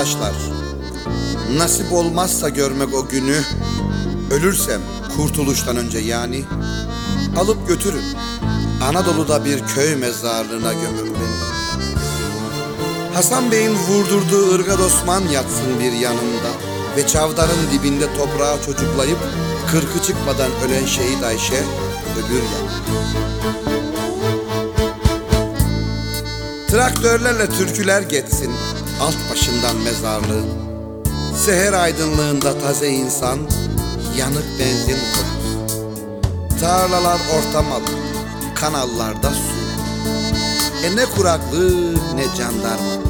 Yoldaşlar, nasip olmazsa görmek o günü, ölürsem kurtuluştan önce yani, alıp götürün. Anadolu'da bir köy mezarlığına gömün beni. Hasan Bey'in vurdurduğu ırgat Osman yatsın bir yanımda ve çavdarın dibinde toprağa çocuklayıp kırkı çıkmadan ölen şehit Ayşe öbür yanımda. Traktörlerle türküler geçsin alt başından mezarlığı. Seher aydınlığında taze insan, yanık benzin kokusu. Tarlalar ortamalı, kanallarda su. E ne kuraklık ne jandarma.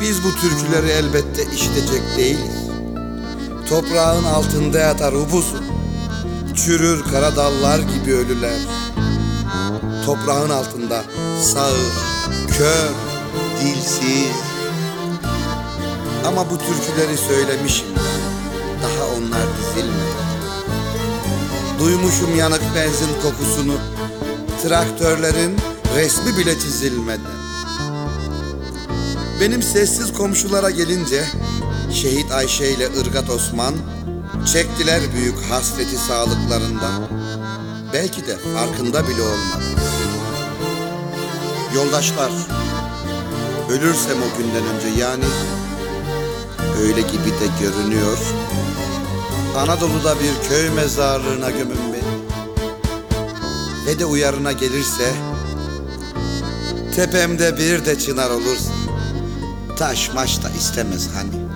Biz bu türküleri elbette işitecek değiliz. Toprağın altında yatar upuzun. Çürür kara dallar gibi ölüler. Toprağın altında sağır, kör, dilsiz. Ama bu türküleri söylemişim. Daha onlar dizilmedi. Duymuşum yanık benzin kokusunu. Traktörlerin resmi bile çizilmedi. Benim sessiz komşulara gelince Şehit Ayşe ile Irgat Osman çektiler büyük hasreti sağlıklarında. Belki de farkında bile olmadı. Yoldaşlar, ölürsem o günden önce yani öyle gibi de görünüyor. Anadolu'da bir köy mezarlığına gömün beni. Ve de uyarına gelirse tepemde bir de çınar olursa taş maş da istemez hani.